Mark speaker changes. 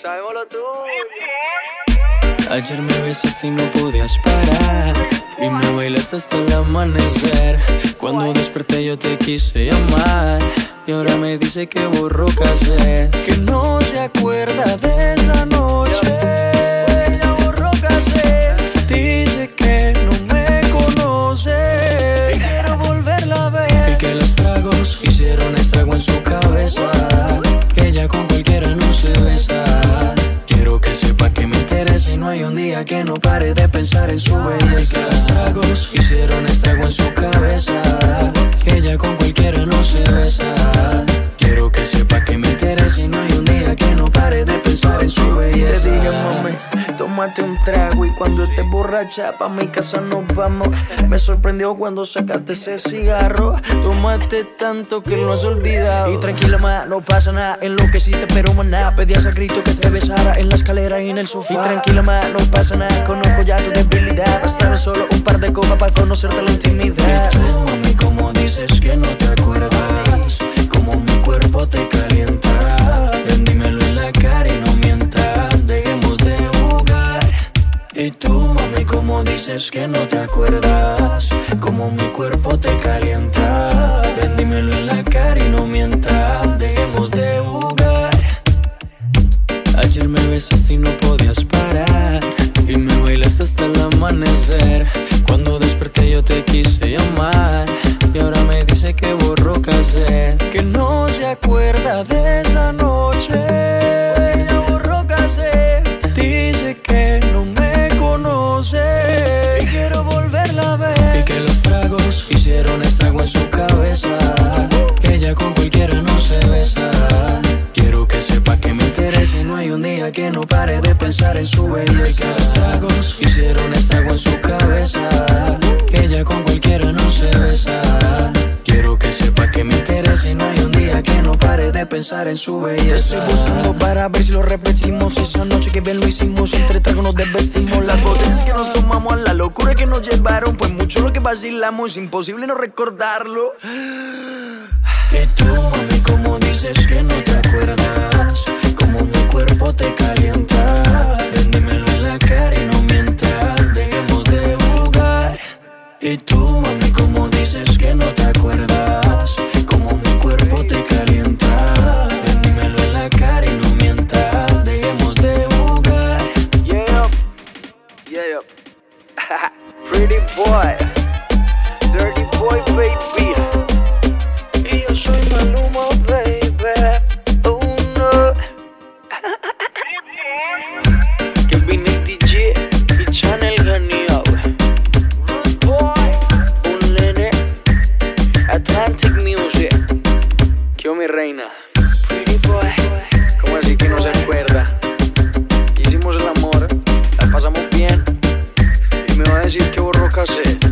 Speaker 1: Sabemos lo tuyo.
Speaker 2: Ayer me besaste y no podías parar Y me bailaste hasta el amanecer. Cuando desperté yo te quise llamar Y ahora me dice que borró casé Que no se acuerda de esa noche que no pare de pensar en su belleza. Los tragos
Speaker 1: tómate un trago y cuando estés borracha pa' mi casa nos vamos. Me sorprendió cuando sacaste ese cigarro. Tomaste tanto que lo has olvidado. Y tranquila, ma, no pasa nada. En lo que hiciste, pero maná. Pedías a grito que te besara en la escalera y en el sofá. Y tranquila, ma, no pasa nada. Conozco ya tu debilidad. Bastame solo un par de copas para conocerte la intimidad.
Speaker 2: Y tú, mami, como dices que no te acuerdas, dices que no te acuerdas, como mi cuerpo te calienta. Ven, en la cara y no mientas, dejemos de jugar. Ayer me besaste y no podías parar Y me bailaste hasta el amanecer Cuando desperté yo te quise llamar Y ahora me dice que borró casé Que no se acuerda de hicieron estrago en su cabeza ella con cualquiera no se besa Quiero que sepa que me interesa y no hay un día que no pare de pensar en su belleza. Los tragos hicieron estrago en su cabeza. Ella con cualquiera no se besa. Pensar en su
Speaker 1: Te
Speaker 2: belleza.
Speaker 1: estoy buscando para ver si lo repetimos. Esa noche que bien lo hicimos, entre tragos nos desvestimos. Las botellas que nos tomamos, a la locura que nos llevaron. Fue mucho lo que vacilamos, imposible no recordarlo.
Speaker 2: Y tú, mami, como dices que no te acuerdas, como mi cuerpo te calienta.
Speaker 1: Yeah. Pretty boy, dirty boy, baby. Hicimos